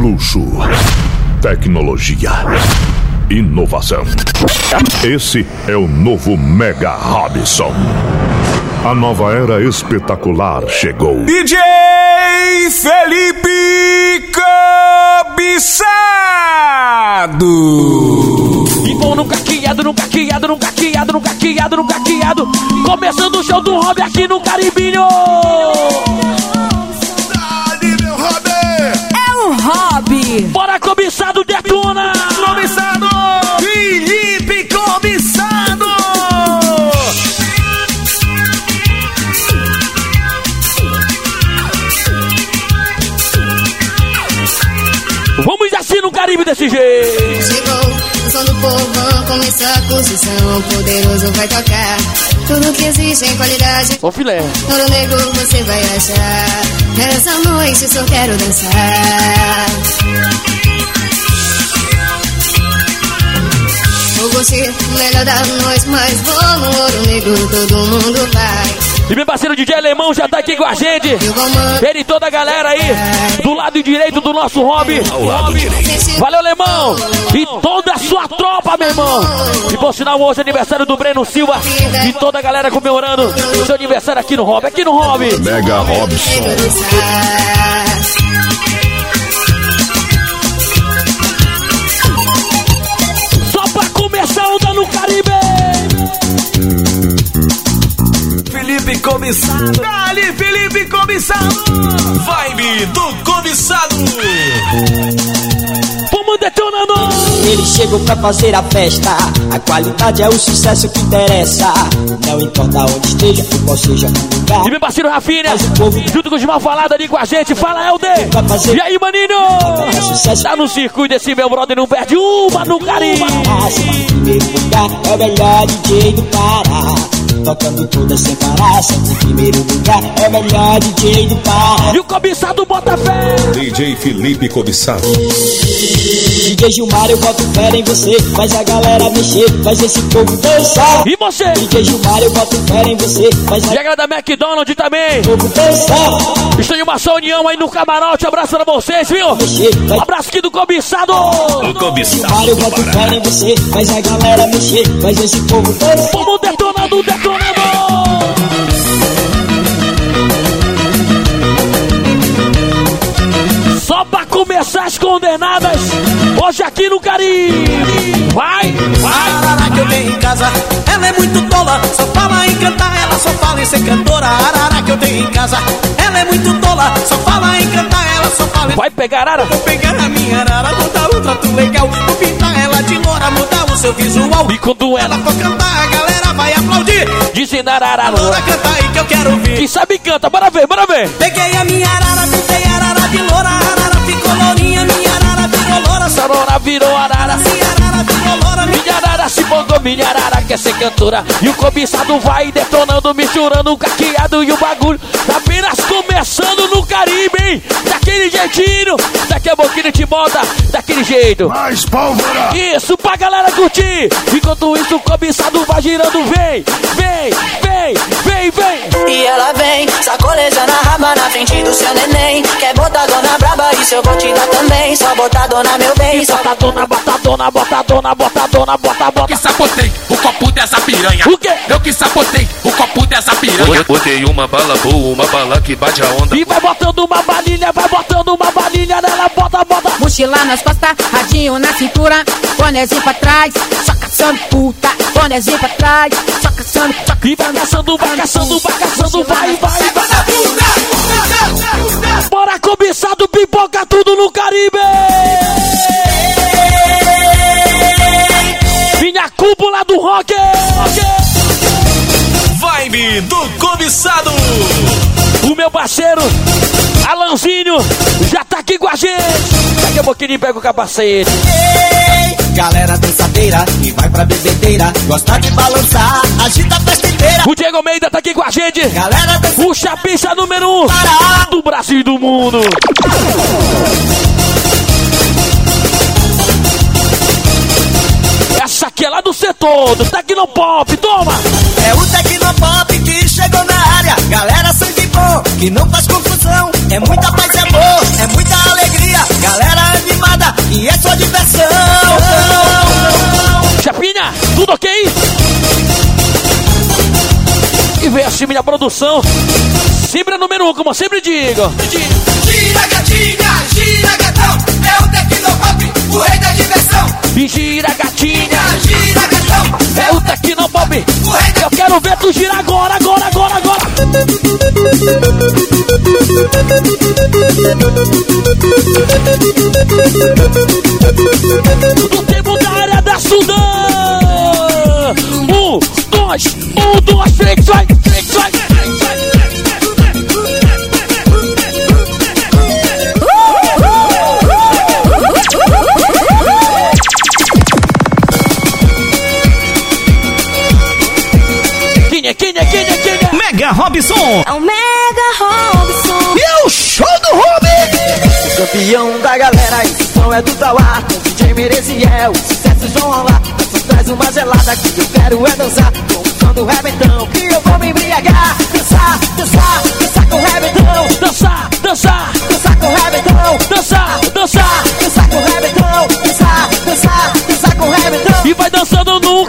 Luxo, tecnologia, inovação. Esse é o novo Mega Robson. A nova era espetacular chegou. DJ Felipe Cobiçado. E vou no caqueado, no caqueado, no caqueado, no caqueado, no caqueado. Começando o show do Rob aqui no Caribinho. Bora, cobiçado, detona! Cobiçado! Felipe Cobiçado! Vamos assim no Caribe desse jeito. O som do povão, começou a construção. O poderoso vai tocar. Tudo que existe em qualidade. Ô filé. Ouro negro você vai achar. Essa noite só quero dançar. Vou você, melhor da noite, mas vou no ouro negro, todo mundo vai. E meu parceiro DJ Alemão já tá aqui com a gente. Ele e toda a galera aí, do lado direito do nosso hobby. Valeu, Alemão! E toda a sua tropa, meu irmão! E por sinal, hoje é aniversário do Breno Silva e toda a galera comemorando seu aniversário aqui no hobby, aqui no hobby. Mega Robson. Felipe Cobiçado. Dali, Felipe Cobiçado. Vibe do Cobiçado. Vamos detonando! Eles chegam pra fazer a festa. A qualidade é o sucesso que interessa. Não importa onde esteja, qual seja o lugar. E meu parceiro Rafinha, povo junto com os mal falados ali com a gente. Fala, Helder! vai fazer E aí, maninho? sucesso. Tá no circuito desse meu brother, não perde uma no em primeiro lugar, é o melhor DJ do Pará. Tocando todas sem parar, sempre em primeiro lugar, é o melhor DJ do Pará. E o cobiçado bota fé! DJ Felipe Cobiçado. DJ Gilmar, eu boto fé em você, faz a galera mexer, faz esse povo dançar. E você? DJ Gilmar, eu boto fé em você, faz a galera da McDonald's também! povo dançar. Estou em uma só união aí no camarote. Abraço pra vocês, viu? Mexer, faz Abraço aqui do cobiçado! Gilmar, eu boto fé em você, faz a galera mexer, faz esse povo dançar. Vamos detonando, detonando! Só pra começar as condenadas, hoje aqui no Caribe. Vai, vai. arara que eu tenho em casa, ela é muito tola, só fala em cantar, ela só fala em ser cantora. A arara que eu tenho em casa, ela é muito tola, só fala em cantar, ela só fala em. Vai pegar arara. Vou pegar a minha arara, vou dar um trato legal, vou pintar ela de loura, seu visual. E quando ela for cantar, a galera vai aplaudir. dizem arara, Loura, canta aí que eu quero ouvir. que sabe canta, bora ver, bora ver. Peguei a minha arara, pintei a arara de loura, a arara ficou lourinha, minha arara virou loura, Essa arara virou arara. minha arara virou loura, minha arara se mandou, minha arara quer ser cantora. E o cobiçado vai detonando, misturando o caqueado e o bagulho. Tá apenas começando no Caribe, hein? Daquele jeitinho. Daqui a pouquinho te bota daquele jeito. Mais pólvora. Isso pra galera curtir. Enquanto isso, o cobiçado vai girando. Vem, vem, vem, vem, vem. E ela vem, do seu neném. Quer botar dona braba, isso eu vou te dar também. Só botar dona meu bem, só Botadona, botadona, botadona, botadona, bota, bota. que sabotei o copo dessa piranha. O quê? Eu que sabotei o copo dessa piranha. Botei uma bala boa, uma bala que bate a onda. E vai botando uma balinha, vai botando uma balinha nela, bota, bota. Mochila nas costas, radinho na cintura, bonezinho pra trás, só caçando puta, bonezinho pra trás, só caçando, só E vai caçando, vai caçando, vai caçando, vai, vai, vai. Bora cobiçado, pipoca tudo no Caribe! Minha cúpula do rock! Vibe do Cobiçado. O meu parceiro, Alanzinho, já tá aqui com a gente! A pouquinho ele pega o capacete. Galera dançadeira e vai pra bebedeira, gosta de balançar, agita a festa inteira. O Diego Almeida tá aqui com a gente! Galera dança O chapista número um do Brasil e do mundo! que é lá do setor do Tecnopop, toma! É o Tecnopop que chegou na área, galera sangue bom, que não faz confusão, é muita paz é amor, é muita alegria, galera animada e é só diversão! Chapinha, tudo ok? E vem a time da produção, sempre é número um, como eu sempre digo! Tira, gatinho! E gira gatinha, gira gatão, é o Tecnopop. Eu quero ver tu girar agora, agora, agora, agora. Do tempo da área da Sudã. Um, dois, um, dois, três, vai. Quem é? Mega Robson. É o Mega Robson. E o show do Robin. Campeão da galera, esse som é do Tauá DJ Mereziel, sucesso João Lá Só traz uma gelada que eu quero é dançar Com o som do rebentão, que eu vou me embriagar Dançar, dançar, dançar com o rebentão Dançar, dançar, dançar com o rebentão dançar, dançar. Dançar com o rebentão, dançar, dançar, dançar com o rebentão E vai dançando no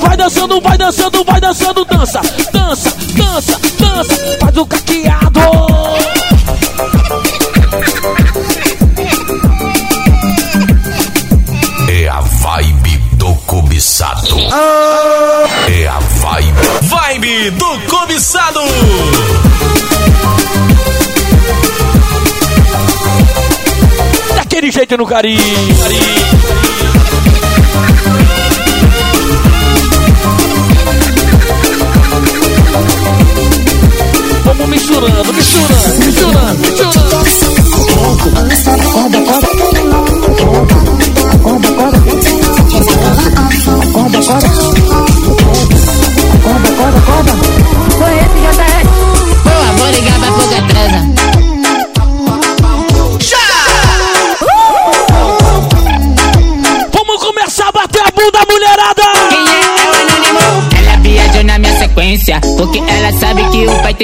vai dançando, vai dançando, vai dançando, dança, dança, dança, dança, faz o caqueado. É a vibe do cobiçado. É a vibe. Vibe do cobiçado. Daquele jeito no carinho. Vamos misturando, misturando, misturando, misturando.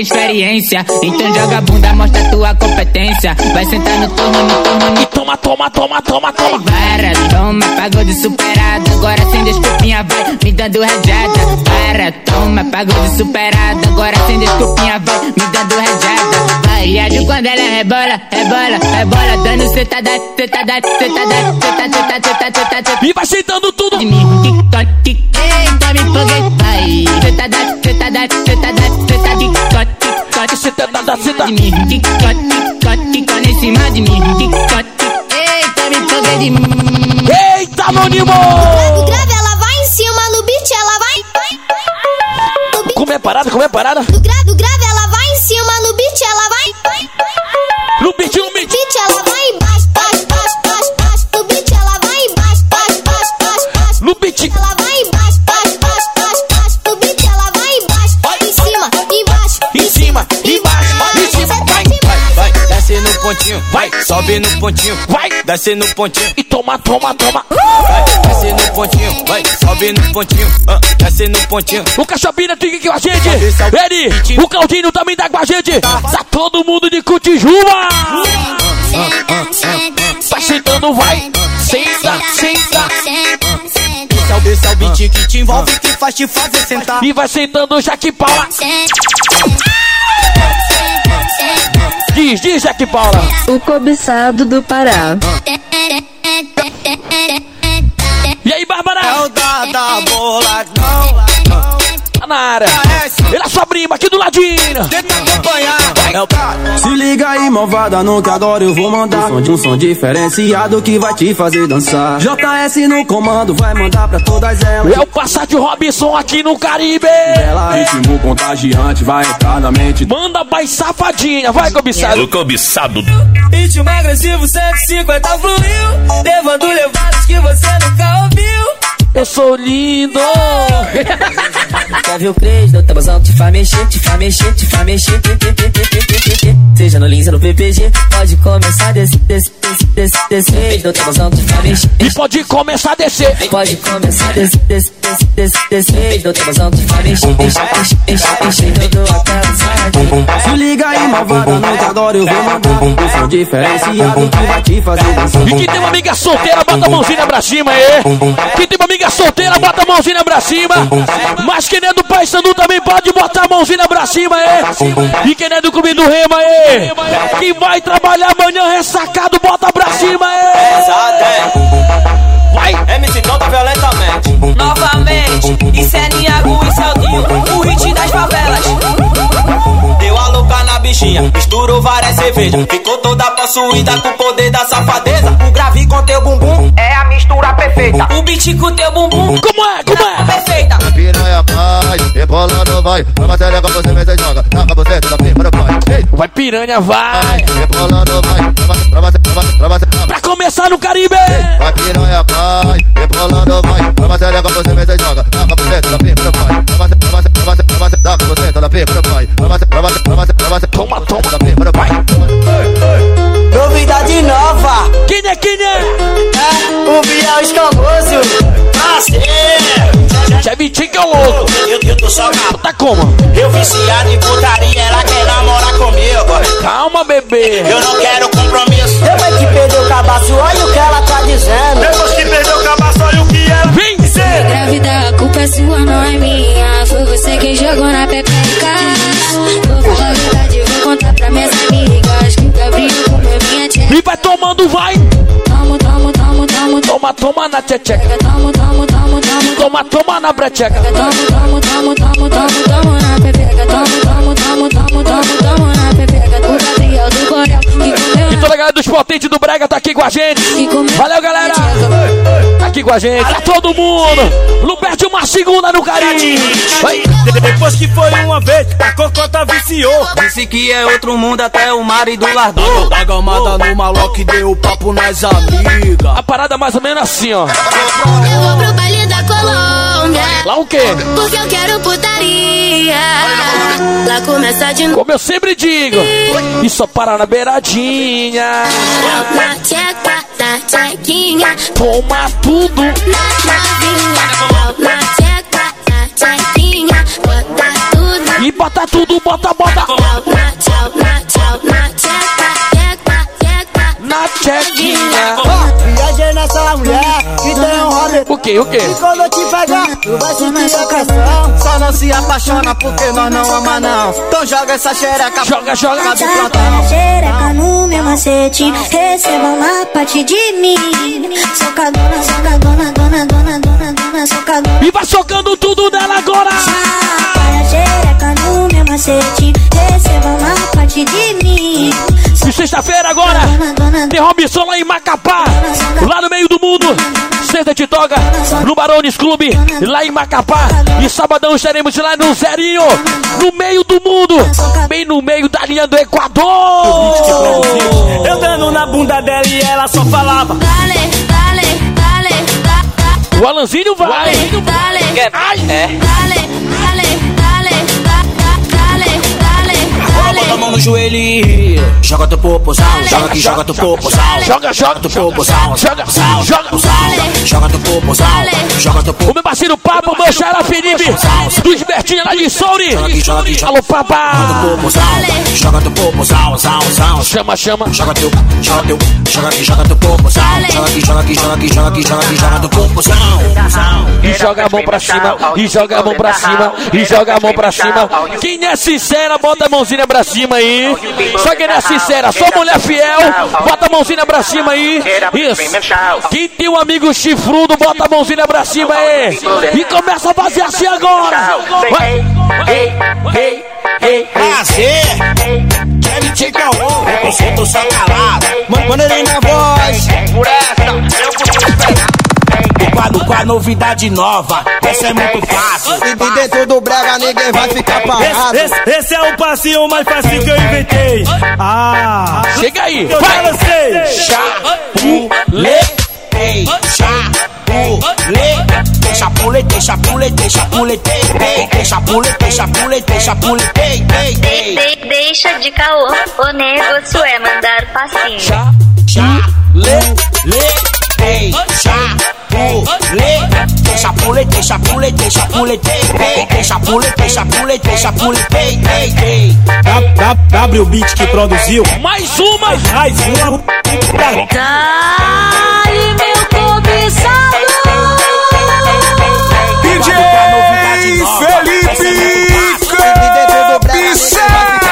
Experiência. Então joga a bunda, mostra tua competência. Vai sentar no turno, no turno, E toma, toma, toma, toma, toma. Para, toma, pagou de superada. Agora sem desculpinha, vai me dando rajada. Para, toma, pagou de superada. Agora sem desculpinha, vai me dando rajada. Vai, ajo quando ela rebola, rebola, rebola. Dando cetada, cetada, cetada, cetada, cetada, cetada, cetada. E vai sentando tudo. Eita, me empolguei, vai. Cetada, cetada, cetada, tic-toc, tic-toc. Cetada, cetada. De mim, tic-toc, tic-toc, tic-toc em cima de mim, tic. Eita, me empolguei de mim. Eita, anônimo! No grave ela vai em cima, no beat ela vai. No beat, Como é parada, como é parada? Pontinho, vai, sobe no pontinho, Vai. desce no pontinho, E toma, toma, toma. vai, desce no pontinho, vai, sobe no pontinho, ah, desce no pontinho. O Cachapina fica aqui com a gente. Ele, o Claudinho também tá com a gente. Tá todo mundo de Cutijuba. Vai sentando, vai. Senta, senta. Esse é o, beat que te envolve, que faz te fazer sentar. E vai sentando Jaque Paula. Diz, diz Jaque Paula. O cobiçado do Pará. E aí, Bárbara? É o da, da bola, na área. Ele é sua prima aqui do ladinho. tenta acompanhar. É o Se liga aí, malvada, no que agora eu vou mandar um som, de um som diferenciado que vai te fazer dançar JS no comando, vai mandar pra todas elas É o Passat Robinson aqui no Caribe. Ela, ritmo contagiante, vai entrar na mente Manda pai safadinha, vai cobiçado. O cobiçado. ritmo agressivo 150 fluiu, levando levadas que você nunca ouviu. Eu sou lindo. Quer ver o crente do tabuzão te faz mexer, te faz mexer, te faz mexer. Seja no Lins ou no PPG, pode começar desse, desse, desse. descer, descer. Tô tesão, tu vai mexer. E pode começar a descer. Pode começar a descer, descer, descer, descer. Tô tesão, tu vai mexer, encher, encher, encher todo aquela sardinha. Se liga aí, malvada, não te adoro, eu vou mandar um som diferenciado que vai te fazer dançar. E quem tem uma amiga solteira, bota a mãozinha pra cima aí. Quem tem uma amiga solteira, bota a mãozinha pra cima. Mas quem é do Pai Sandu também pode botar a mãozinha pra cima aí. E quem é do Clube do Rema aí. Quem vai trabalhar amanhã ressacado, bota pra cima aí. Vai! MC Tonta violentamente. Novamente, isso é Niago e Celdinho, o hit das favelas. Deu a louca na bichinha, misturou várias cervejas. Ficou toda possuída com o poder da safadeza. O grave com teu bumbum é a mistura perfeita. O beat com teu bumbum, como é? Como é? Perfeita. Piranha vai, rebolando vai. Uma série com você mesmo joga. Taca você da prima vai. Vai piranha, vai! rebolando vai. Pra você, pra você, pra você, pra você. Começar no Caribe! Vai piranha vai, rebolando vai. Uma série com você mesmo joga. Taca você da prima vai. Pra você, pra você, pra você, pra você. Taca você da prima vai. Pra você, pra você, pra você, pra você. Toma, toma. Vai. Novidade nova. Quem é, quem é? O Biel Escamoso. Prazer. Já vi que é o louco. Eu, eu tô só na Tá como? Eu viciado em putaria, ela quer namorar comigo. Calma, bebê. Eu não quero compromisso. Depois que perdeu o cabaço, olha o que ela tá dizendo. Depois que perdeu o cabaço, olha o que ela Vem! Grávida, a culpa é sua, não é minha. Foi você quem jogou na pepeca. Vou falar a verdade, vou contar pra minhas amigas. Que o Gabriel comeu minha tcheca. E vai tomando, vai! Toma, toma na tomo. Toma, toma na brecheca. Tomo, tomo, tomo, tomo, tomo na pepeca. E dos potentes do Brega tá aqui com a gente. Valeu, galera! Tá aqui com a gente, tá todo mundo! Não perde uma segunda no carinho! Vai! Depois que foi uma vez, a cocota viciou. Disse que é outro mundo, até o marido largou. Da gamada no maloque deu papo nas amigas. A parada é mais ou menos assim, ó. Eu vou pro baile da Colômbia. Lá o quê? Porque eu quero putaria. Lá começa de novo. Como eu sempre digo, e só para na beiradinha. Na tcheca, na tchequinha. Toma tudo. Na novinha. Na tcheca, na tchequinha. Bota tudo. E bota tudo, bota, bota. Na tchequinha. Viajei nessa mulher O que, o que? E quando eu te pegar, tu vai sentir a pressão. Só não se apaixona porque nós não ama não. Então joga essa xereca. Joga, joga. do plantão. Xereca no meu macete, receba uma parte de mim. Socadona, socadona, dona, dona, dona, dona, socadona. E vai socando tudo nela agora. Para xereca no meu macete, receba uma parte de mim. E sexta-feira agora tem Robson lá em Macapá, lá no meio do mundo. Sexta de toga no Barones Clube, lá em Macapá. E sabadão estaremos lá no Zerinho, no meio do mundo, bem no meio da linha do Equador. Eu dando na bunda dela e ela só falava. Dale, dale, dale, da, O Alanzinho vai. da, dale, Ai, É. dale, no joelho e joga teu popozão, joga aqui, joga teu popozão. Joga, joga, teu joga, popozão, joga, joga, joga. joga teu popozão, joga teu popozão. O meu parceiro Papo, meu xará Felipe, dos Bertinha lá de Souri. Alô, papá. Joga teu popozão, zão, zão. Chama, chama. Joga teu, joga teu, joga aqui, joga teu popozão. Joga aqui, joga aqui, joga aqui, joga aqui, joga aqui, joga teu popozão. E joga a mão pra cima, e joga a mão pra cima, e joga a mão pra cima. Quem é sincera, bota a mãozinha pra cima aí. Só quem não é sincera, só mulher fiel, bota a mãozinha pra cima aí. Isso. Quem tem um amigo chifrudo, bota a mãozinha pra cima aí. E começa a fazer assim agora. Vai. Prazer, te caô, eu sinto só calado. Manda ele na voz. Por essa, o quadro com a novidade nova, essa é muito fácil. E dentro do brega ninguém vai ficar parado. Esse, esse- esse é o passinho mais fácil que eu inventei. Ah, Chega aí. eu já Vai. lancei. Chapulê. Ei, chapulete, chapulete, chapulete, chapulete, ei, chapulete, chapulete, chapulete, ei, ei, ei. De- deixa de caô, o negócio é mandar passinho. Chapulê. chapuletei, chapuletei, ei, chapuletei, chapuletei, chapuletei, ei, ei. W Beat que produziu. Mais uma! Mais uma. Dai, meu cobiçado! DJ Felipe Cobiçado.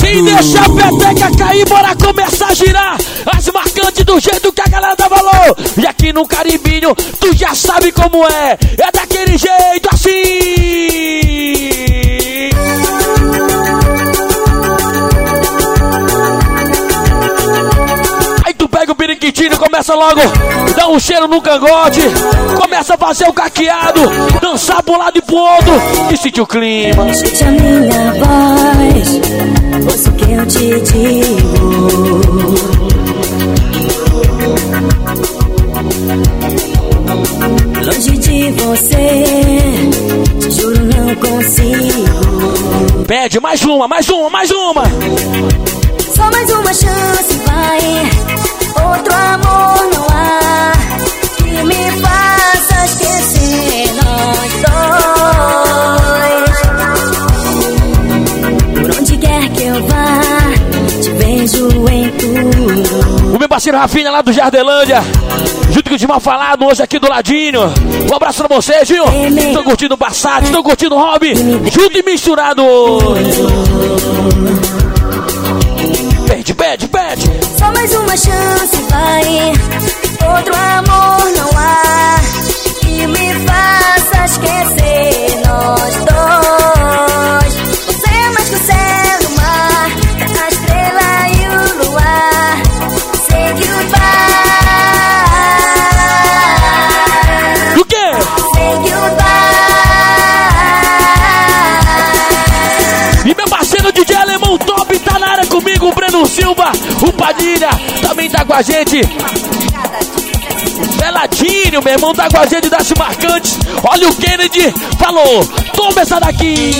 Sem deixar a peteca cair, bora começar a girar as marcantes do jeito que a galera dá valor. E aqui no Caribinho, tu já sabe como é, é daquele jeito assim. Aí tu pega o periquitinho e começa logo, dá um cheiro no cangote, começa a fazer o caqueado, dançar pro lado e pro outro e sentir o clima. Mais uma, mais uma, mais uma. Só mais uma chance, vai. Parceiro Rafinha lá do Jardelândia. Junto com o Dimar Falado, hoje aqui do ladinho. Um abraço pra você, Gil. Tô curtindo o Passat, tô curtindo o Hobby. Junto e misturado. Pede, pede, pede. Só mais uma chance, vai. Outro amor Padilha, também tá com a gente. Beladinho, meu irmão, tá com a gente das marcantes. Olha o Kennedy, falou, toma essa daqui.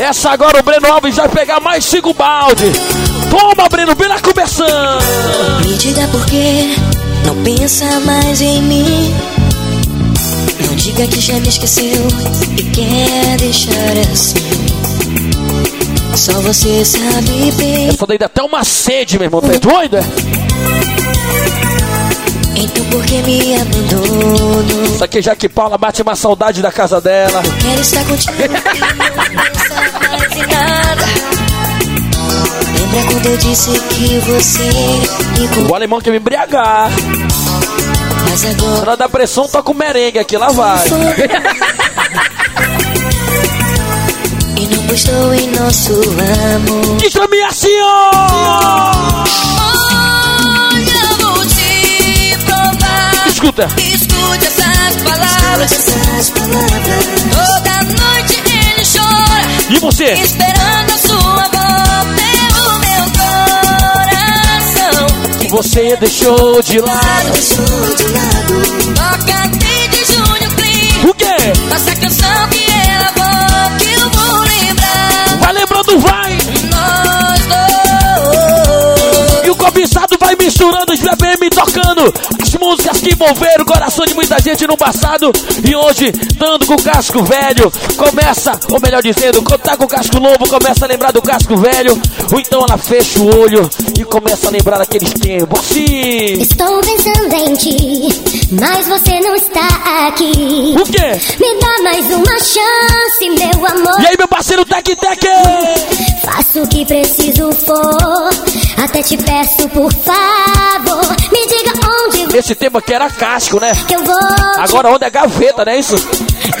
Essa agora o Breno Alves vai pegar mais cinco balde. Toma, Breno, vem lá começando. Me diga por que não pensa mais em mim. Diga que já me esqueceu e quer deixar assim. Só você sabe bem. Essa daí dá até uma sede, meu irmão, tá doido? é? Então por que me abandono? Isso aqui já que Paula bate uma saudade da casa dela. Quero estar contigo não mais em nada. Lembra quando eu disse que você me O alemão quer me embriagar. Na hora da pressão, toca o merengue aqui, lá vai. E não postou em nosso amor. Diz pra mim assim, ó. Olha, vou te provar. Escuta. Escute essas palavras. essas palavras. Toda noite ele chora. E você? Esperando a sua volta. Você deixou de lado. Deixou de lado. Toca de Júnior Clean. O quê? Nossa canção que ela vou, que eu vou lembrar. Vai lembrando, vai. Nós dois. E o cobiçado vai misturando os BPM tocando as músicas que envolveram o coração de muita gente no passado. E hoje, dando com o casco velho, começa, ou melhor dizendo, quando tá com o casco novo, começa a lembrar do casco velho. Ou então ela fecha o olho e começa a lembrar daqueles tempos. Assim. Estou pensando em ti, mas você não está aqui. O quê? Me dá mais uma chance, meu amor. E aí, meu parceiro Tec Tec? Faço o que preciso for. Até te peço, por favor. Me diga onde Esse tema aqui era casco, né? que eu vou. te Agora onde é gaveta, não é isso?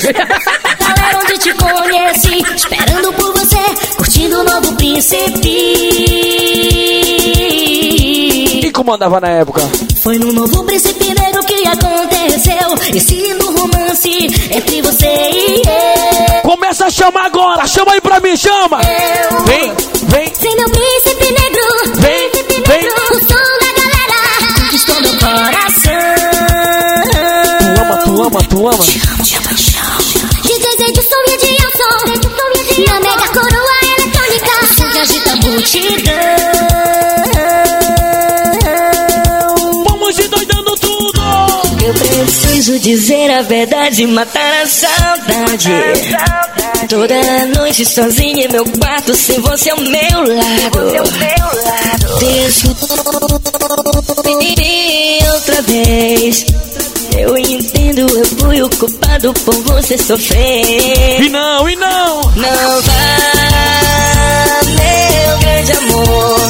Galera, onde te conheci, esperando por você, curtindo o novo príncipe. Quem comandava na época? Foi no novo príncipe negro que aconteceu. Esse no romance entre você e eu. Começa a chamar agora, chama aí pra mim, chama! Vem, vem, Vem meu príncipe ama, tu ama. Te amo de desejo, DJ Edson e Edilson. Na mega coroa eletrônica. Assim que agita a multidão. Vamos de doidando tudo. Eu preciso dizer a verdade, matar a saudade. Toda noite sozinha em meu quarto, sem você ao meu lado. Desço. Culpado por você sofrer. E não, e não! Não vá, meu grande amor.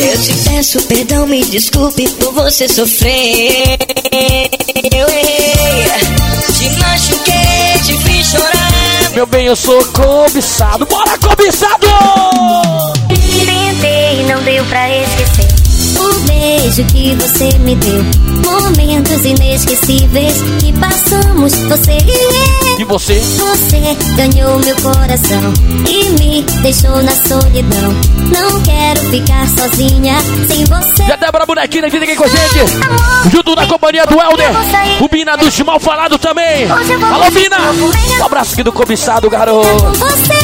Eu te peço perdão, me desculpe por você sofrer. Eu errei, te machuquei, te fiz chorar. Meu bem, eu sou cobiçado. Bora, cobiçado! Tentei, não deu pra esquecer. Beijo que você me deu. Momentos inesquecíveis que passamos, você e eu. E você? Você ganhou meu coração e me deixou na solidão. Não quero ficar sozinha sem você. E até pra bonequinha que tem aqui com a gente. Junto na companhia do Helder. O Bina dos Mal Falado também. Alô, Bina! Um abraço aqui do cobiçado, garoto. Você.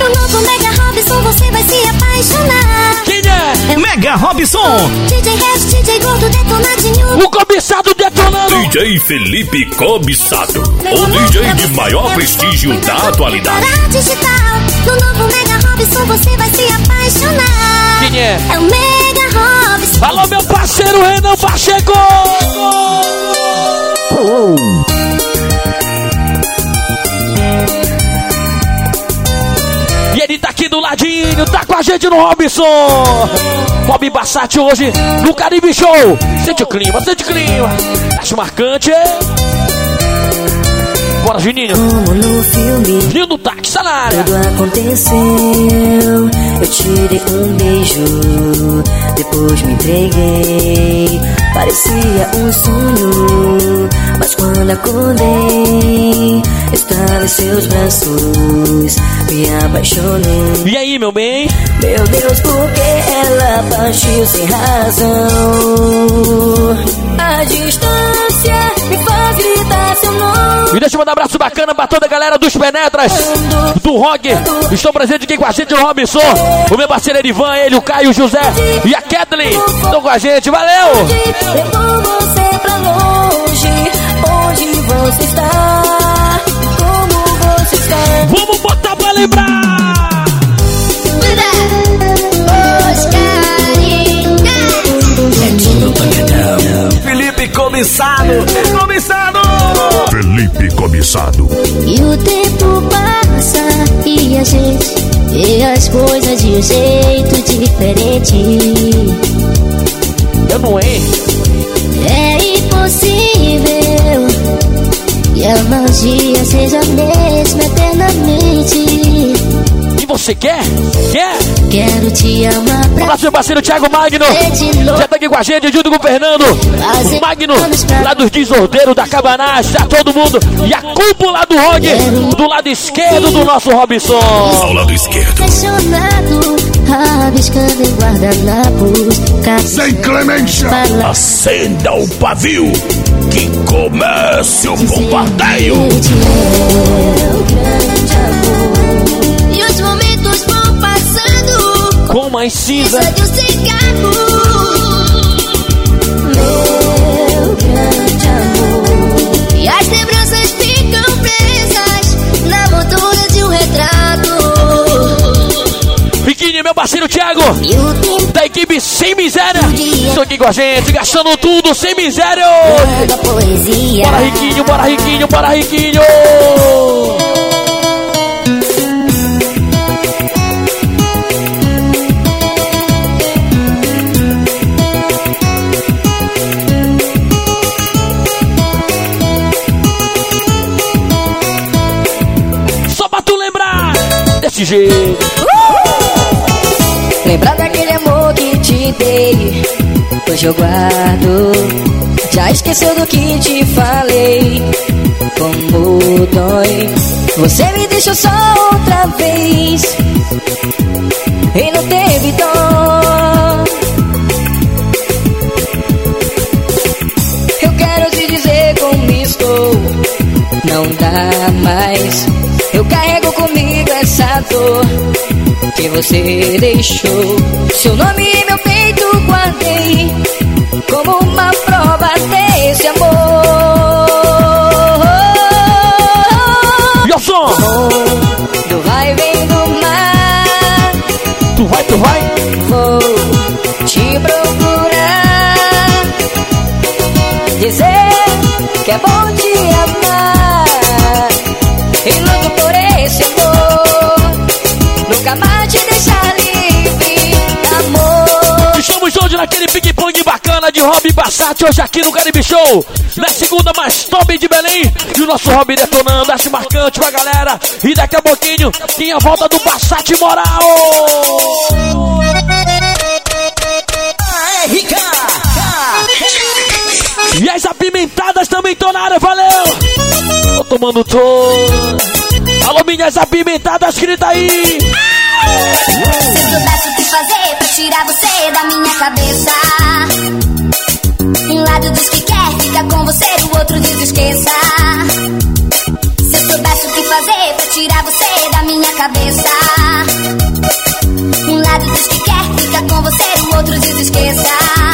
No novo Mega Robson você vai se apaixonar. Quem é? Mega Robson. DJ Red, DJ Gordo, detonadinho. O cobiçado detonando. DJ Felipe Cobiçado, o DJ de maior prestígio da atualidade. Digital. No novo Mega Robson você vai se apaixonar. Quem é? É o Mega Robson. Alô, meu parceiro Renan Pacheco! E ele tá aqui do ladinho, tá com a gente no Robson! Bob Bassati hoje no Caribe Show! Sente o clima, sente o clima! Acho marcante? Bora, Juninho! Como no filme. Lindo táxi, tá na área! Tudo aconteceu, eu te dei um beijo, depois me entreguei. Parecia um sonho, mas quando acordei, estava em seus braços, me apaixonei. E aí, meu bem? Meu Deus, por que ela partiu sem razão? A distância E deixa eu mandar um abraço bacana pra toda a galera dos Penetras, do rock. Estão presentes aqui com a gente no Robinson. O meu parceiro Erivan, ele, o Caio, o José e a Kathleen. Estão com a gente, valeu! Vamos botar pra lembrar! Felipe. Cobiçado. Um jeito diferente. Eu não é. É impossível que a magia seja a mesma eternamente. E você quer? Quer? Quero te amar pra meu parceiro Thiago Magno. Já tá aqui com a gente, junto com o Fernando. O Magno, lá dos desordeiros da Cabanagem, tá todo mundo. E a cúpula do rock, do lado esquerdo do nosso Robson. Ao lado esquerdo. apaixonado, rabiscando em guardanapos. Sem clemência. Acenda o pavio. Que comece o bombardeio. E os mais cinza. Precisa de um cigarro. Meu grande amor. E as lembranças ficam presas na moldura de um retrato. Riquinho, meu parceiro Thiago. Da equipe Sem Miséria. Estão aqui com a gente, gastando tudo sem miséria. Bora, Riquinho, bora, Riquinho, bora, Riquinho. Jeito. Lembrar daquele amor que te dei, hoje eu guardo. Já esqueceu do que te falei, como dói. Você me deixou só outra vez, e não teve dó. Eu quero te dizer como estou, não dá mais. Eu carrego comigo essa dor que você deixou. Seu nome em meu peito guardei como uma prova desse amor. O som? Do vai vem do mar, Tu vai, tu vai. vou te procurar. Dizer que é bom hoje naquele ping-pong bacana de Rob Bassati, hoje aqui no Caribe Show. Na segunda mais top de Belém. E o nosso Rob detonando, arte marcante pra galera. E daqui a pouquinho tem a volta do Bassati Moral. E as apimentadas também estão na área, valeu! Tô tomando todo. Alô, minhas apimentadas, grita aí! Se eu soubesse o que fazer pra tirar você da minha cabeça. Um lado diz que quer ficar com você, o outro diz esqueça. Se eu soubesse o que fazer pra tirar você da minha cabeça. Um lado diz que quer ficar com você, o outro diz esqueça.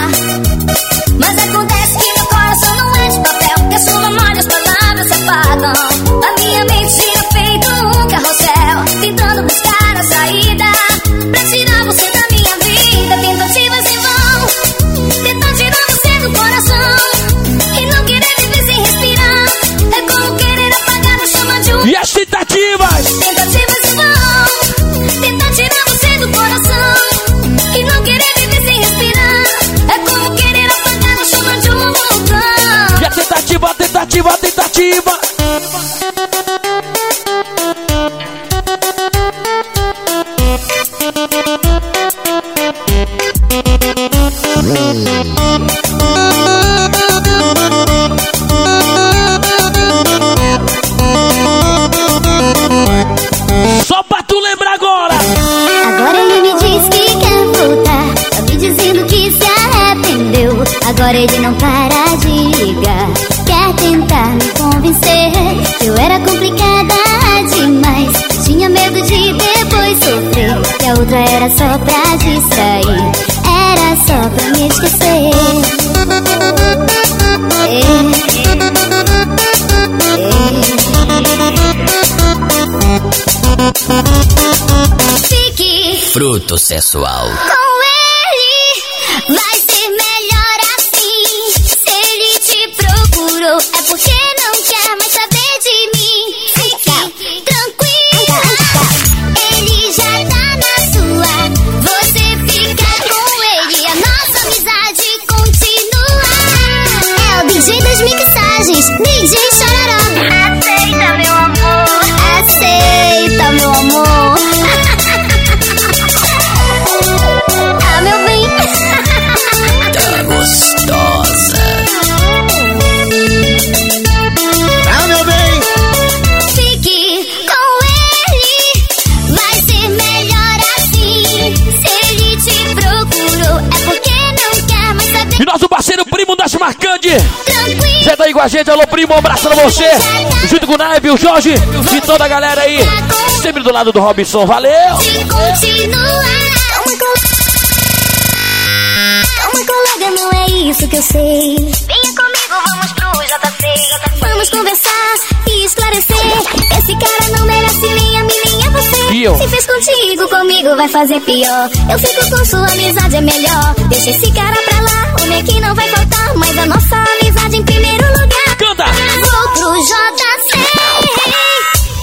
Sensual. A gente, alô primo, um abraço pra você! Junto com o Naive, o Jorge e toda a galera aí! Sempre do lado do Robson, valeu! de continuar. Calma, colega, não é isso que eu sei. Venha comigo, vamos pro JC. Vamos conversar e esclarecer. Esse cara não merece nem a mim, nem a você. Eu? Se fez contigo, comigo vai fazer pior. Eu fico com sua amizade, é melhor. Deixa esse cara pra lá, homem aqui não vai faltar. Mas a nossa amizade em primeiro lugar. Vou pro JC.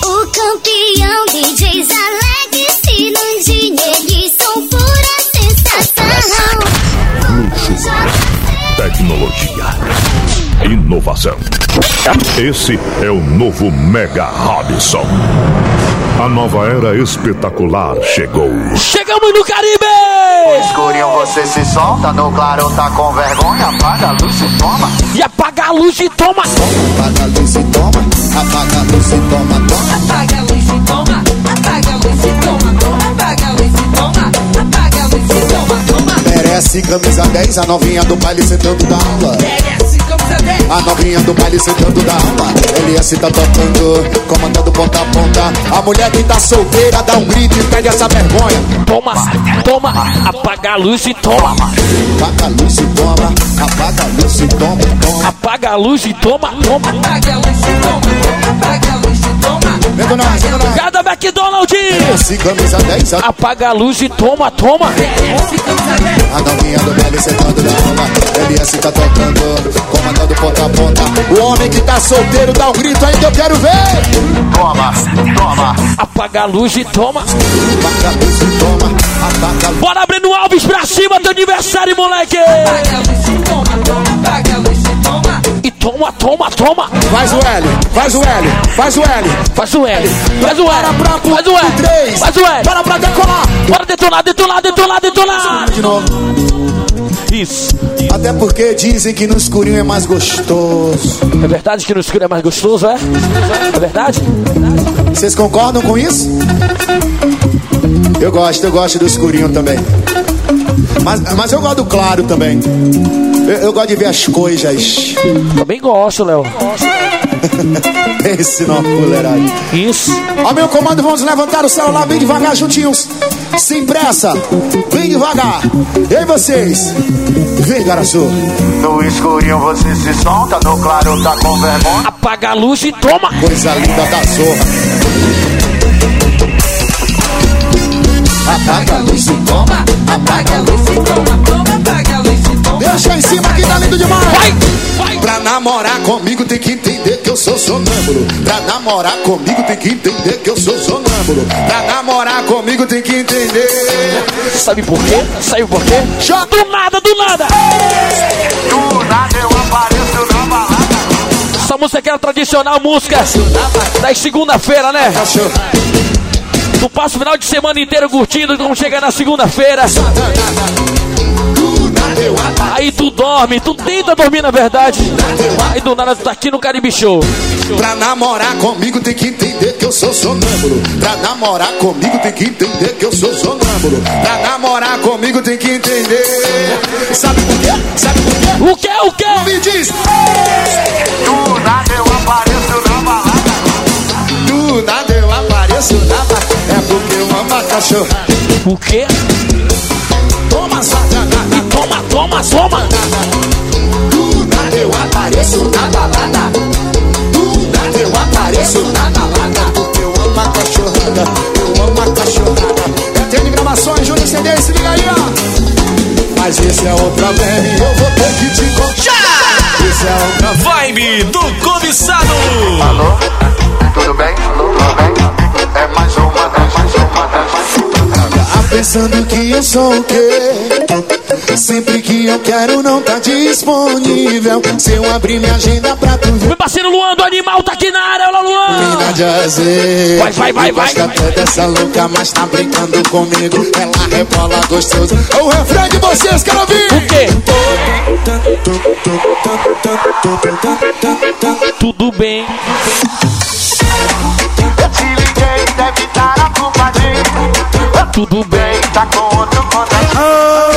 O campeão DJs Alex e Nandinho, são pura sensação. Tecnologia. Inovação. Esse é o novo Mega Robson. A nova era espetacular chegou. Chegamos no Caribe! Escurinho você se solta, no claro tá com vergonha, apaga a luz e toma. E apaga a luz e toma! Apaga a luz e toma, apaga a luz e toma, toma. Apaga a luz e toma, apaga a luz e toma, toma. Apaga a luz e toma, apaga a luz e toma, toma. Merece camisa 10, a novinha do baile sentando da aula. Merece A novinha do baile sentando da alma. LS tá tocando, comandando ponta a ponta. A mulher que tá solteira dá um grito e pede essa vergonha. Toma, toma, apaga a luz e toma. Apaga a luz e toma, apaga a luz e toma, toma. Apaga a luz e toma, toma. Apaga a luz e toma, apaga a luz e toma. Vem com nós, vem com nós. Cada McDonald's! Esse camisa 10, a Apaga a luz e toma, toma. A novinha do baile sentando da alma. LS tá tocando, comandando ponta a ponta. O homem que tá solteiro dá um grito ainda, eu quero ver. Toma, toma. Apaga a luz e toma. Apaga a luz e toma, apaga a luz. Bora, Breno Alves, pra cima, teu aniversário, moleque! Apaga a luz e toma, toma, apaga a luz e toma. E toma, toma, toma. Faz o L, faz o L, faz o L. Faz o L, faz o L, Para pra faz o L, três. faz o L. Para pra decolar. Bora detonar, detonar, detonar, detonar. De novo. Isso. Até porque dizem que no escurinho é mais gostoso. É verdade que no escuro é mais gostoso, é? É verdade? Vocês concordam com isso? Eu gosto, eu gosto do escurinho também. Mas, mas eu gosto do claro também. Eu, eu gosto de ver as coisas. Também gosto, Léo. Esse não, fuleiragem. Isso. Ao meu comando, vamos levantar o celular bem devagar, juntinhos. Sem pressa, bem devagar. E aí, vocês? Vem, Garaçu. No escurinho você se solta, no claro tá com vergonha. Apaga a luz e toma. Coisa linda da zorra. Apaga a luz e toma. Apaga a luz e toma, namorar comigo tem que entender que eu sou sonâmbulo. Pra namorar comigo tem que entender que eu sou sonâmbulo. Pra namorar comigo tem que entender. Sabe por quê? Sabe por quê? Já Do nada, do nada. Do nada eu apareço na balada. Essa música é aquela tradicional música das segunda-feira, né? Tu passa o final de semana inteiro curtindo, quando chega na segunda-feira. Aí tu dorme, tu tenta dormir na verdade. Aí do nada tu tá aqui no Caribe Show. Pra namorar comigo tem que entender que eu sou sonâmbulo. Pra namorar comigo tem que entender que eu sou sonâmbulo. Pra namorar comigo tem que entender. Sabe por quê? Sabe por quê? O que? O que? Me diz. Do nada eu apareço na balada. Do nada eu apareço na ba- É porque eu amo a cachorra. O quê? Toma, satanás. Toma, toma, toma. Do nada eu apareço na balada. Do nada eu apareço na balada. Porque eu amo a cachorrada. Eu amo a cachorrada. É tem gravações, Júnior CD, se liga aí, ó. Mas esse é o problema e eu vou ter que te contar. Esse é o problema. Vibe do cobiçado. Alô? Tudo bem? Alô? Tudo bem? É mais uma das, mais uma das. Tá pensando que eu sou o quê? Sempre que eu quero não tá disponível. Se eu abrir minha agenda pra tu ver. Meu parceiro Luan do Animal tá aqui na área, olha Luan. Mina de azeite. Vai, vai, vai, vai. Gosta até dessa louca, mas tá brincando comigo. Ela rebola gostoso. É o refrão de vocês, quero ouvir. O quê? Tudo bem. Te liguei, deve estar a culpa dele. Tudo bem. Tá com outro contato.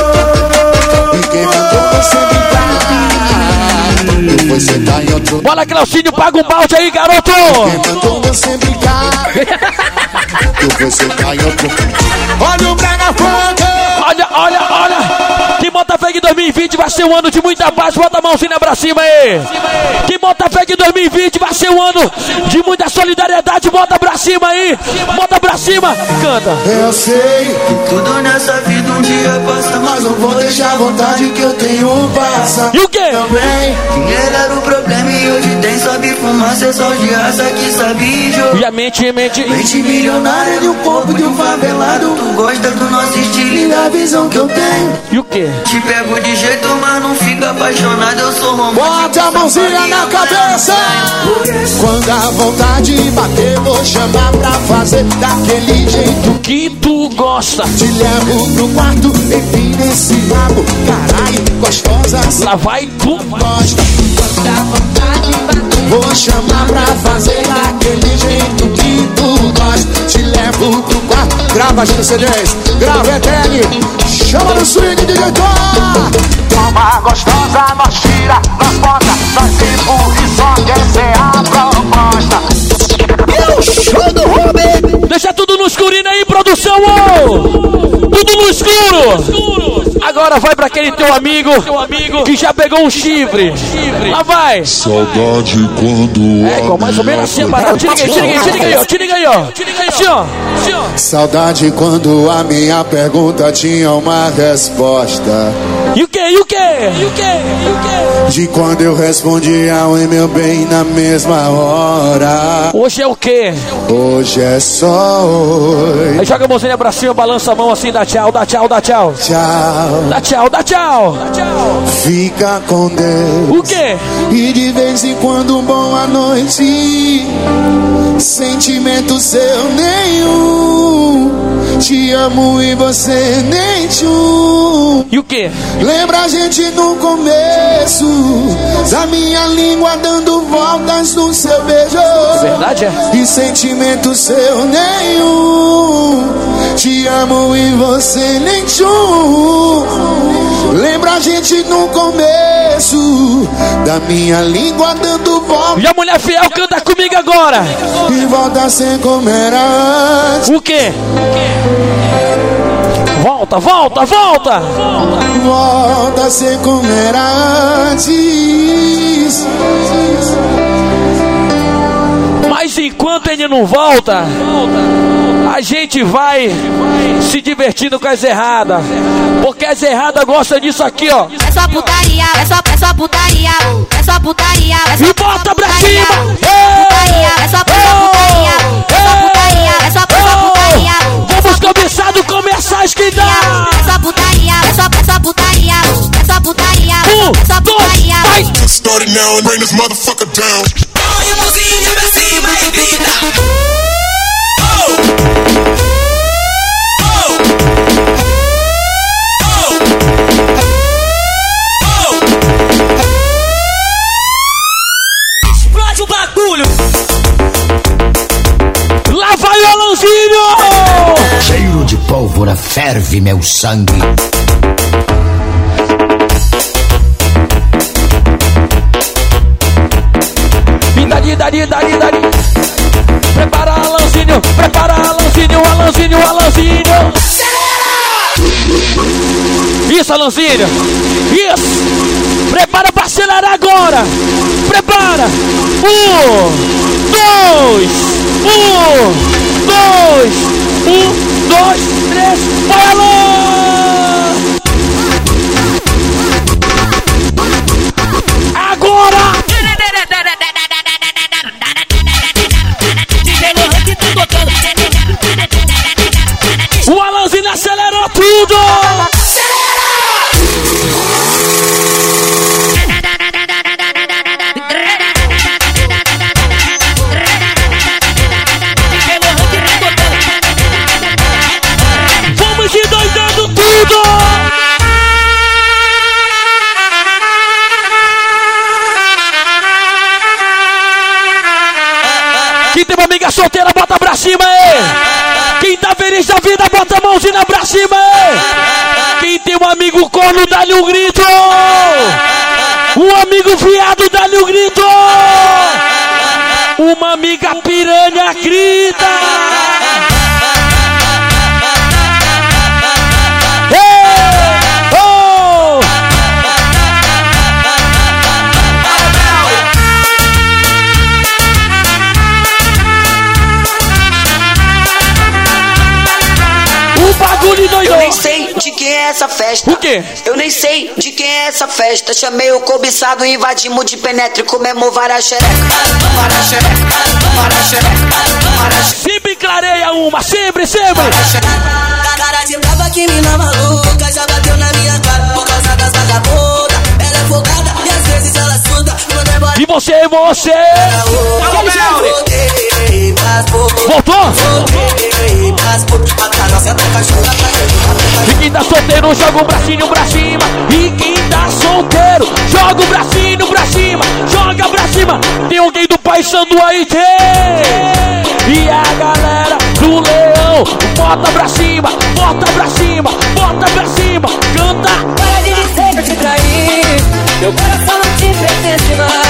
Bora, Cleucinho, paga um balde aí, garoto. Quem mandou você brincar? Que você outro. Olha o Brega Funk! Olha, olha, olha. Que Motafeg 2020 vai ser um ano de muita paz. Bota a mãozinha pra cima aí. Que Motafeg 2020 vai ser um ano de muita solidariedade. Bota pra cima aí. Bota pra cima. Canta. Eu sei, Tudo nessa vida um dia passa, mas não vou deixar a vontade que eu tenho passar. E o quê? Também. Dinheiro era o problema e hoje tem sabe fumar, cê só de raça que sabe jogar. E a mente, mente. Mente milionária de um povo de um favelado. Tu gosta do nosso estilo e da visão que eu tenho. E o quê? Te pego de jeito, mas não fica apaixonado. Eu sou romântico. Bota a mãozinha na cabeça. Quando a vontade bater, vou chamar pra fazer daquele jeito. Que tu gosta. Te levo pro quarto, enfim, nesse rabo. Caralho, gostosa. assim Lá vai tu. Gosta. Quando a vontade bater, vou chamar pra fazer daquele jeito que tu gosta. Te levo pro quarto, Grava a gente CDs, grava ETL. Chama no swing, DJ Thor. Uma gostosa, nós tira, nós bota, nós empurra e só quer ser a proposta. Show do Robin. Deixa tudo no escurinho aí, produção! ô! Tudo no escuro! Agora vai pra aquele teu amigo que já pegou um chifre. Lá vai! Saudade quando. É igual mais ou menos assim, parado. Tira aí, tira aí, tira aí, ó. Tira aí, ó. Tira aí, assim, ó. Assim, ó. Saudade quando a minha pergunta tinha uma resposta. E o que? E o que? E o que? E o que? De quando eu respondia oi meu bem na mesma hora. Hoje é o quê? Hoje é só oi. Aí joga a mãozinha pra cima, balança a mão assim, dá tchau, dá tchau, dá tchau. Tchau. Dá tchau, dá tchau. Fica com Deus. O quê? E de vez em quando boa noite. Sentimento seu nenhum. Te amo e você nem tchum. E o quê? Lembra a gente no começo Da minha língua dando voltas no seu beijo Verdade é? E sentimento seu nenhum Te amo e você nem tchum Lembra a gente no começo Da minha língua dando voltas E a mulher fiel canta comigo agora. E volta sem como era antes O quê? Volta, volta, volta! Volta sem como era antes Mas enquanto ele não volta, a gente vai se divertindo com as erradas. Porque as erradas gostam disso aqui, ó. É só putaria, é só, é só putaria, é só putaria, é só E bota pra cima! putaria, é só, é só putaria, é só putaria, é só, é putaria, Vamos começar começar a esquentar! é só putaria, é só, é só putaria, é só putaria, é só putaria. Start it now and bring this motherfucker down. Põe a mãozinha pra cima e grita. Explode o bagulho. Lá vai o Alanzinho! Cheiro de pólvora ferve meu sangue. Isso, Alanzinho. Isso. Prepara pra acelerar agora. Prepara. Um, dois, um, dois, um, dois, três. Vai, Alan! Quem tem um amigo corno, dá-lhe um grito! Um amigo viado, dá-lhe um grito! Uma amiga piranha, essa festa. O quê? Eu nem sei de quem é essa festa. Chamei o cobiçado, invadimos de penetre, comemos várias xereca. Várias xereca, várias Sempre clareia uma, sempre, sempre! Cara de brava que mina maluca já bateu na você, você! Alô, poucas. Voltou? E quem tá solteiro, joga o bracinho pra cima. E quem tá solteiro, joga o bracinho pra cima. Joga pra cima. Tem alguém do Pai Sandu aí, tem. E a galera do Leão bota pra cima, bota pra cima, bota pra cima, canta. Para de dizer que eu te traí. Meu coração não te pertence mais.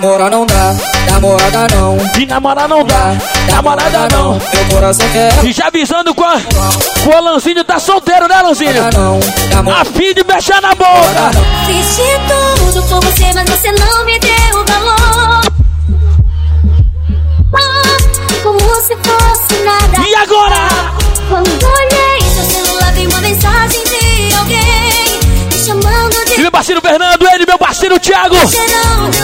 Namorar não dá, namorada não. E namorar não dá, namorada não. Meu coração quer. E já avisando com, a, com o Lanzinho tá solteiro, né, Lanzinho? A fim de mexer na boca. Fiz de tudo por você, mas você não me deu valor. Ah, como se fosse nada. E agora? Quando olhei seu celular, vi uma mensagem de alguém me chamando de. E meu parceiro Fernando, ele, meu parceiro Thiago. Cheirão de.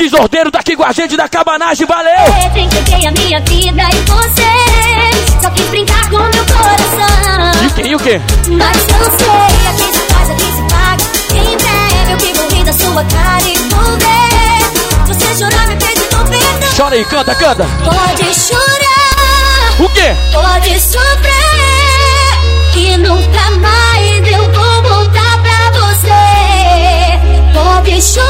Desordeiro daqui com a gente da cabanagem, valeu! Entreguei a minha vida e você só quis brincar com meu coração. E o que? E o que? Mas não sei, aqui se faz, aqui se paga. Em breve eu que vou rir da sua cara e vou ver. Você chorar, me pedir perdão. Chora aí, canta, canta. Pode chorar. O quê? Pode sofrer. Que nunca mais eu vou voltar pra você. Pode chorar.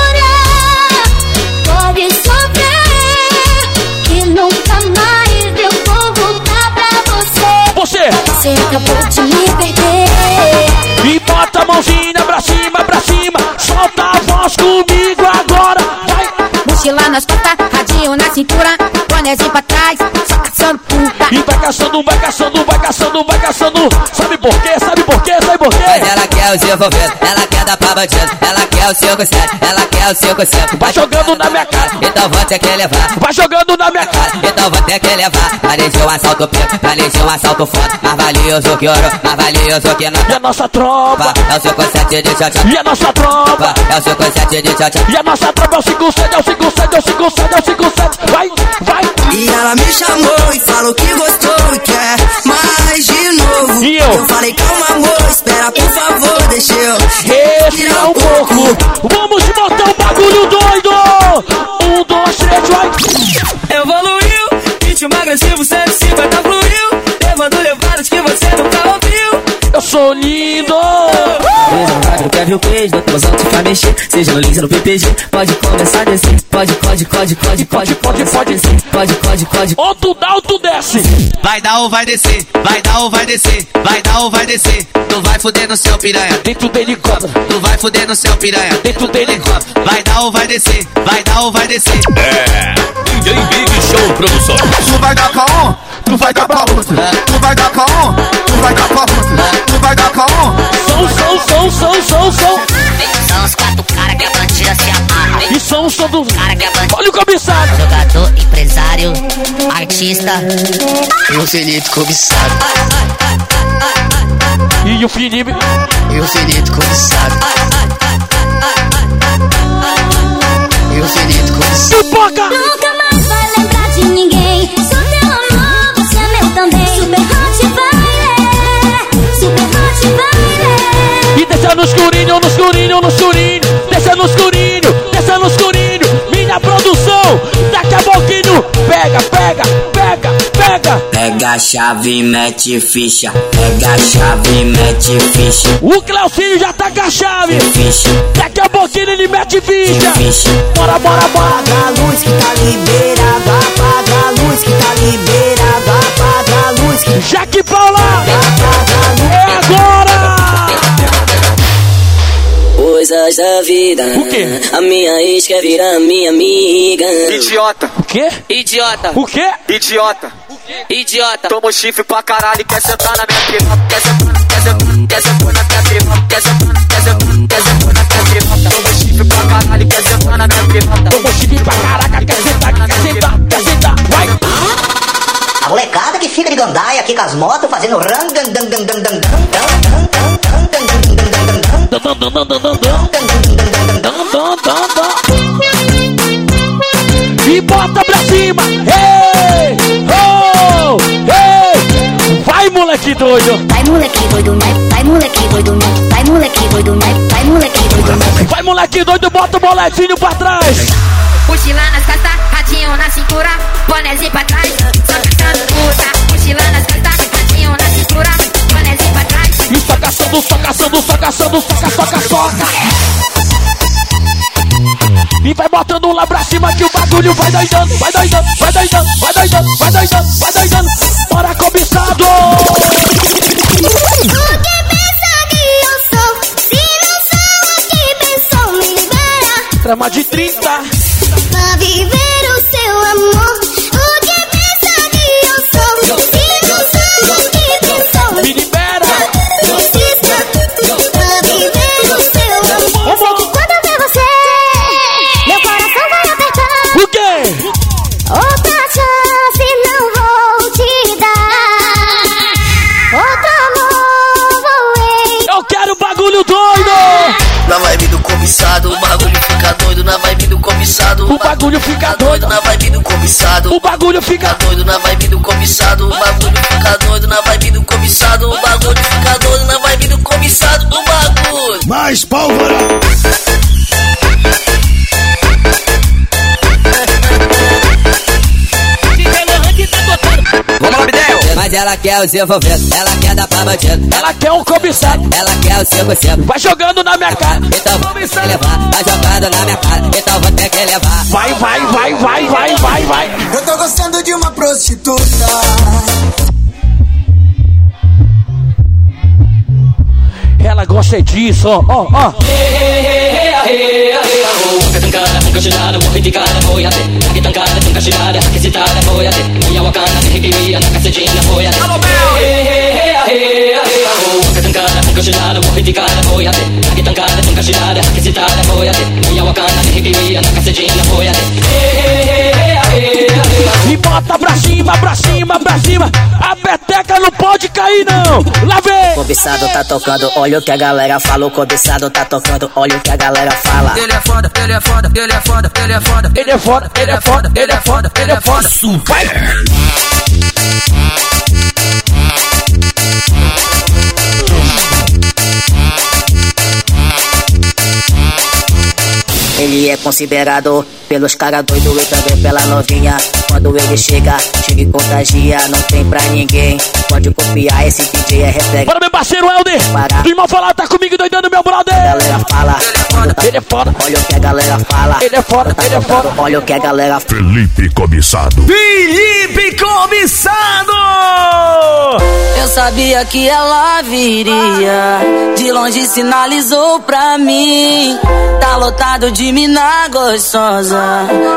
Você! Acabou de me perder. E bota a mãozinha pra cima, pra cima. Solta a voz comigo agora. Vai! Mochila nas costas, radinho na cintura, bonézinho pra trás, só caçando puta. E vai caçando, vai caçando, vai caçando, vai caçando. Sabe por quê? Sabe por quê? Sabe por quê? Mas ela quer os envolvidos, ela quer dar pra bandido, ela quer o 57, ela quer o 55. Vai jogando na minha cara. Então vou ter que levar. Vai jogando na minha cara. Então vou ter que levar. Parecia um assalto preto, parecia um assalto foda. Mais valioso que ouro, mais valioso que nada. E a nossa tropa é o 57 de tchau E a nossa tropa é o 57 de tchau E a nossa tropa é o 57, é o 57, é o 57, é o 57. Vai, vai. E ela me chamou e falou que gostou e quer mais de novo. E eu? falei, calma amor, espera por favor, deixa eu respirar um pouco. Vamos botar um bagulho doido. Um, dois, três, vai. Evoluiu, ritmo agressivo 150 fluiu. Levando levadas que você nunca ouviu. Eu sou lindo. Eu quero o queijo, da tua te pra mexer. Seja no link ou no PPG, pode começar a descer. Pode, pode, pode, pode, pode, pode, pode descer. Pode, pode, pode. Ou tu dá ou tu desce. Vai dar ou vai descer, vai dar ou vai descer, vai dar ou vai descer. Tu vai fuder no seu piranha, dentro do helicóptero. Tu vai fuder no seu piranha, dentro do helicóptero. Vai dar ou vai descer, vai dar ou vai descer. É, DJ Big Show Produção. Tu vai dar com um, tu vai dar pra outro. Tu vai dar com um, tu vai dar pra outro. Som, som, som, som. São os quatro caras que a bandida se amarra. E som, som do. Cara que a bandida. Olha o cobiçado. Jogador, empresário, artista. E o Felipe cobiçado. E o Felipe. E o Felipe cobiçado. E o Felipe cobiçado. Pipoca! No escurinho, no escurinho, no escurinho. Deixa no escurinho, deixa no escurinho. Minha produção, daqui a pouquinho. Pega, pega, pega, pega. Pega a chave, mete ficha. Pega a chave, mete ficha. O Cleucinho já tá com a chave. Ficha. Daqui a pouquinho ele mete ficha. Ficha. Bora, bora, bora. Apaga a luz que tá liberada. Apaga a luz que tá liberada. Apaga a luz que Jaque Paula. Da vida. O quê? A minha ex quer virar minha amiga. Idiota, O quê? Idiota, O quê? idiota. idiota. Tomou chifre pra caralho, quer sentar na minha piroca. Quer sentar, quer sentar, quer sentar na minha piroca. Quer sentar, quer sentar, quer sentar na minha piroca. Tomou chifre pra caralho, quer sentar na minha piroca. Tomou chifre pra caraca, quer sentar, quer sentar, quer sentar. Vai. A molecada que fica de gandaia aqui com as motos fazendo rang dan dan dan dan dan Dan, dan, dan, dan, dan, dan, dan. Dan, dan, dan, dan. E bota pra cima. Ei! Oh! Ei! Vai, moleque doido. Vai moleque doido, né? Vai moleque doido, né? Vai moleque doido, né? Vai moleque doido? Vai, moleque doido, bota o boletinho pra trás. Mochila nas costas, radinho na cintura, bonézinho pra caçando, só caçando, só caçando, soca, soca, soca. E vai botando lá pra cima que o bagulho vai doidando, vai doidando, vai doidando, vai doidando, vai doidando, vai doidando. Bora cobiçado! Trama de 30. pra viver o seu amor. O bagulho fica doido! na vibe do cobiçado. O bagulho fica doido na vibe do cobiçado, o bagulho fica doido na vibe do cobiçado, o bagulho fica doido na vibe do cobiçado, o bagulho. Mais pólvora! Mas ela quer o seu envolvendo, ela quer dar pra bandido. Ela quer um cobiçado. Ela quer o seu conselho. Vai jogando na minha cara. Então vou ter que levar, vai jogando na minha cara. Então vou ter que levar. Vai, vai, vai, vai, vai, vai, vai. Eu tô gostando de uma prostituta. Ela gosta é disso, ó, ó, ó. E bota pra cima, pra cima, pra cima. A peteca não pode cair, não. Lá vem. Cobiçado tá tocando, olha o que a galera fala. O cobiçado tá tocando, olha o que a galera fala. Ele é foda, ele é foda, ele é foda, ele é foda. Ele é foda, ele é foda, ele é foda, ele é foda. Super. Ele é considerado pelos cara doido e também pela novinha. Quando ele chega, chega e contagia, não tem pra ninguém. Pode copiar, esse DJ é reflexo. Bora, meu parceiro Helder. Do irmão falar, tá comigo doidando, meu brother. A galera fala, Ele é foda. olha o que a galera fala. Ele é foda, ele é foda. Olha o que a galera fala. Felipe Cobiçado. Felipe Cobiçado! Eu sabia que ela viria. De longe sinalizou pra mim. Tá lotado de mina gostosa.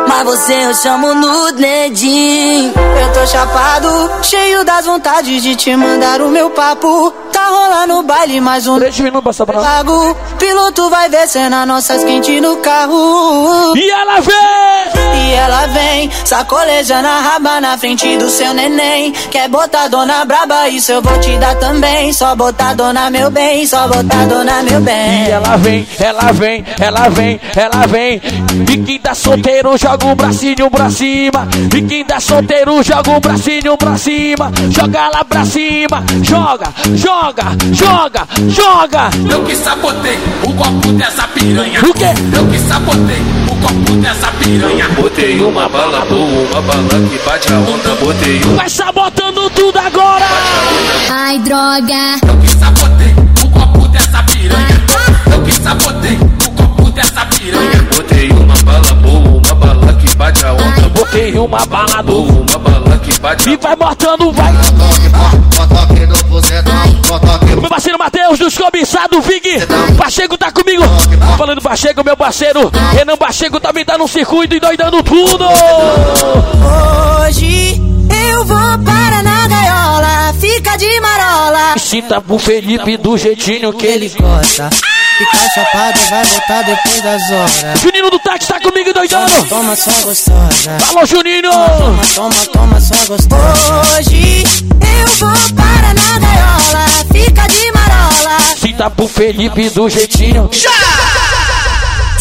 Mas você eu chamo no dedinho. Eu tô chapado, cheio das vontades de te mandar o meu papo. Tá rolando o baile, mais um Três minutos pra sobrar. lago. Piloto vai descendo as nossas quentes no carro. E ela vem! E ela vem, sacolejando a raba na frente do seu neném. Quer botar dona braba, isso eu vou te dar também. Só botar dona meu bem, só botar dona meu bem. E ela vem, ela vem, ela vem, ela vem. E quem tá solteiro joga o bracinho pra cima. E quem tá solteiro joga o bracinho pra cima. Joga lá pra cima. Joga, joga, joga, joga. Eu que sabotei o copo dessa piranha. O quê? Eu que sabotei o copo dessa piranha. Botei uma bala boa, uma bala que bate a onda, botei uma. Vai sabotando tudo agora. Ai, droga. Eu que sabotei o copo dessa piranha. Eu que sabotei o copo dessa piranha. Botei uma bala boa, uma bala que bate a onda, Botei uma bala boa, uma bala que bate E vai botando, vai. Meu parceiro Matheus dos Cobiçados, Vig. Pacheco tá comigo. Falando Pacheco, meu parceiro. Renan Pacheco tá no circuito e doidando tudo. Hoje eu vou para na gaiola, fica de Cita pro Felipe do jeitinho que ele gosta. Ficar chapado vai voltar depois das horas. Juninho do táxi tá comigo e doidando. Toma, toma sua gostosa. Falou, Juninho. Toma, toma, toma sua gostosa. Hoje eu vou para na gaiola, fica de marola. Cita pro Felipe do jeitinho.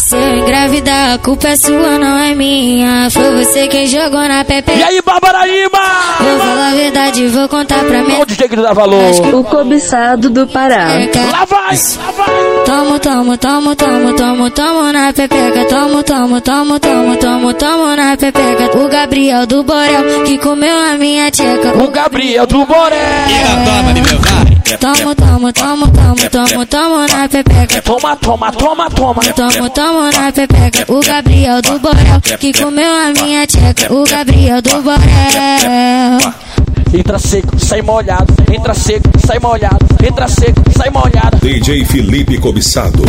Se eu engravidar, a culpa é sua, não é minha. Foi você quem jogou na Pepe. E aí, Bárbara Lima? Vou falar a verdade, vou contar pra mim. Olha o DJ que dá valor. O cobiçado do Pará. Lá vai, lá vai. Tomo, tomo, tomo, tomo, tomo, tomo na pepeca. Tomo, tomo, tomo, tomo, tomo, tomo na pepeca. O Gabriel do Borel que comeu a minha tcheca. O Gabriel do Boré. E a toma de meu vai, Toma, toma, toma, toma, toma, toma na pepeca. Toma, toma, toma, toma. Toma, toma na pepeca. O Gabriel do Borel que comeu a minha tcheca. O Gabriel do Borel. Entra seco, sai molhado. Entra seco, sai molhado. Entra seco, sai molhado. DJ Felipe Cobiçado.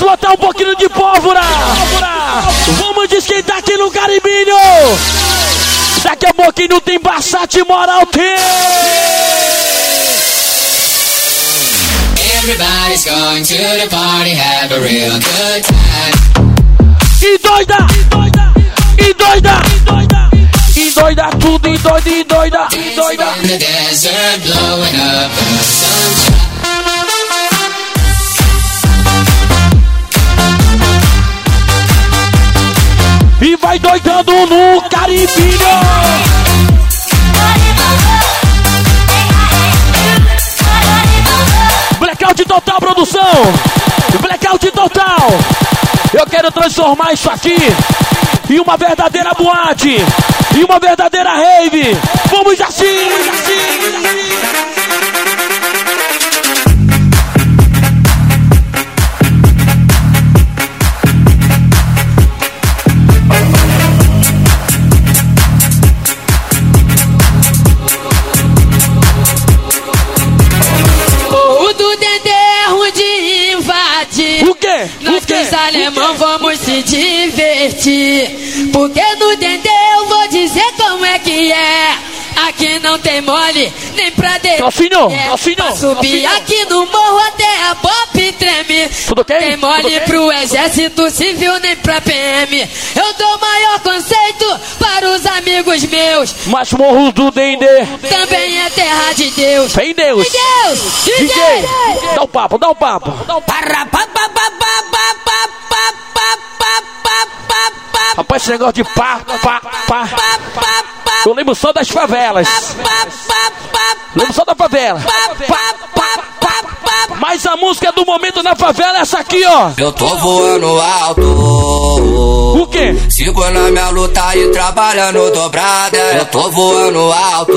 Vamos botar um pouquinho de pólvora. Vamos esquentar aqui no Caribinho. Daqui a pouquinho tem Bassate Moral T. Everybody's going to the party, have a real good time. E doida, e doida, e doida, tudo e doida, e doida, e doida. In the desert, blowing E vai doidando no Caribinho. Blackout total, produção. Blackout total. Eu quero transformar isso aqui em uma verdadeira boate, em uma verdadeira rave. Vamos assim, assim. O Porque no Dendê eu vou dizer como é que é. Aqui não tem mole, nem pra descer. Calcinho, É, calcinho, pra subir calcinho. aqui no morro até a pop treme. Tudo ok? Tem mole Tudo ok? pro exército civil, nem pra PM. Eu dou maior conceito para os amigos meus. Mas morro do Dendê. Também é terra de Deus. Fé em Deus. Em Deus, DJ. DJ, dá o papo, dá o papo. Dá o papo. Rapaz, esse negócio de pá, pá, pá. Eu lembro só das favelas. Lembro só da favela. Mas a música do momento na favela é essa aqui, ó. Eu tô voando alto. O quê? Sigo na minha luta e trabalhando dobrada. Eu tô voando alto.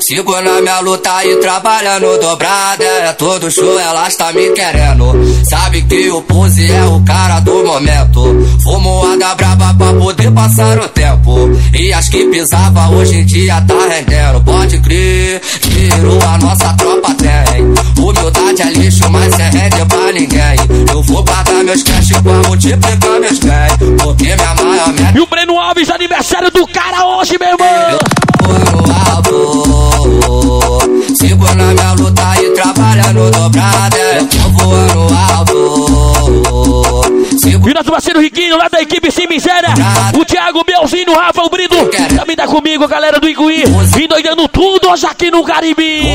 Sigo na minha luta e trabalhando dobrada. É todo show, elas tá me querendo. Sabe que o pose é o cara do momento. Fumo a da braba pra poder passar o tempo. E as que pisava hoje em dia tá rendendo. Pode crer, ninguém. Eu vou guardar meus cash pra multiplicar meus bens. Porque minha maior E o Breno Alves, aniversário do cara hoje, meu irmão. alto. Sigo na minha luta e trabalhando dobrada. E nosso parceiro Riquinho, lá da equipe Sem Miséria. O Thiago, Belzinho, o Rafa, o Brido. Também tá comigo, galera do Iguí. E doidando tudo hoje aqui no Caribe.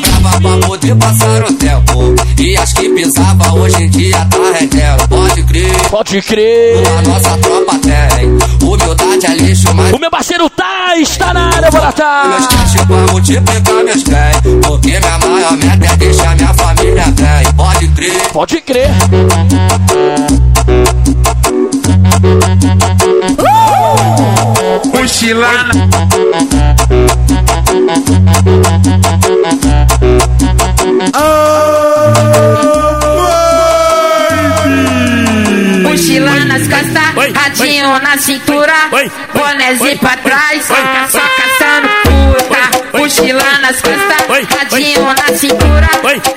brava pra poder passar o tempo. E as que pisava hoje em dia tá rendendo. Pode crer. Pode crer. A nossa tropa tem. Humildade é lixo, mas O meu parceiro tá, está na área, bora meus tá. cash pra multiplicar meus bens. Porque minha maior meta é deixar minha família bem. Pode crer. Pode crer. Mochilana. Mochila nas costas, radinho na cintura, bonézinho pra trás, só caçando puta. Mochila nas costas, radinho na cintura,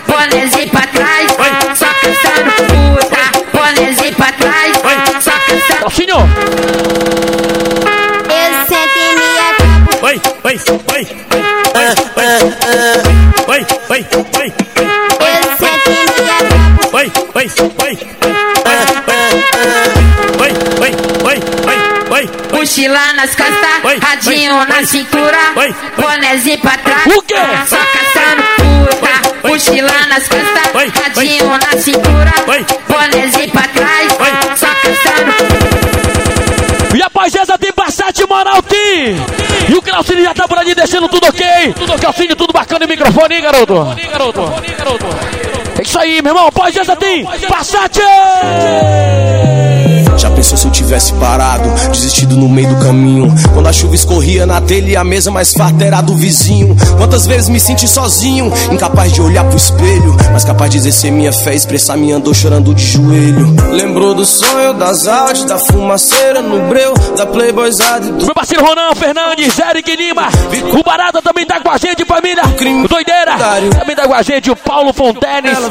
bonézinho pra trás, só caçando puta. Bonézinho pra trás, só caçando. Oi, oi, oi. Oi, oi, oi. Oi. Mochila nas costas, radinho na cintura, bonézinho pra trás, só caçando puta. Mochila nas costas, radinho na cintura, bonézinho pra trás, Team. E o Claucinho já tá por ali deixando tudo ok. Tudo Calcinho, tudo bacana e microfone, garoto? garoto. É isso aí, meu irmão. Pode essa tem. Passate! Já pensou se eu tivesse parado, desistido no meio do caminho? Quando a chuva escorria na telha e a mesa mais farta era a do vizinho. Quantas vezes me senti sozinho, incapaz de olhar pro espelho, mas capaz de exercer minha fé, expressar minha dor chorando de joelho. Lembrou do sonho, das artes, da fumaceira no breu, da playboyzada do... Meu parceiro Ronan Fernandes, Eric Lima. O Barata também tá com a gente, família. O Doideira. Também tá com a gente, o Paulo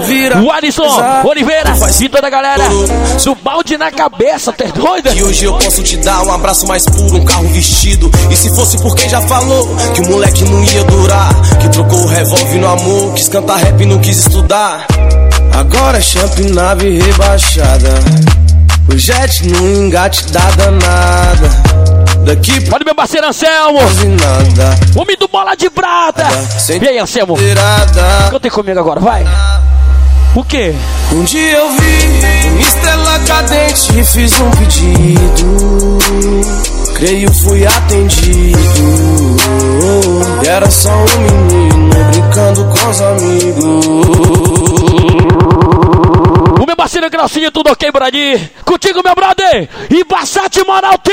Fontenes. O Alisson Oliveira. E toda a galera do balde na cabeça, tá doida? Que hoje eu posso te dar um abraço mais puro, um carro vestido. E se fosse por quem já falou que o moleque não ia durar, que trocou o revólver no amor, quis cantar rap e não quis estudar. Agora é champ nave rebaixada. O jet no engate da danada. Daqui Olha meu parceiro Anselmo. Homem do bola de prata. E aí, Anselmo? Canta comigo agora, vai. O quê? Um dia eu vi uma estrela cadente e fiz um pedido. Creio fui atendido. E era só um menino brincando com os amigos. O meu parceiro Graucinho, tudo ok, Brady? Contigo, meu brother. E Passate Moral T.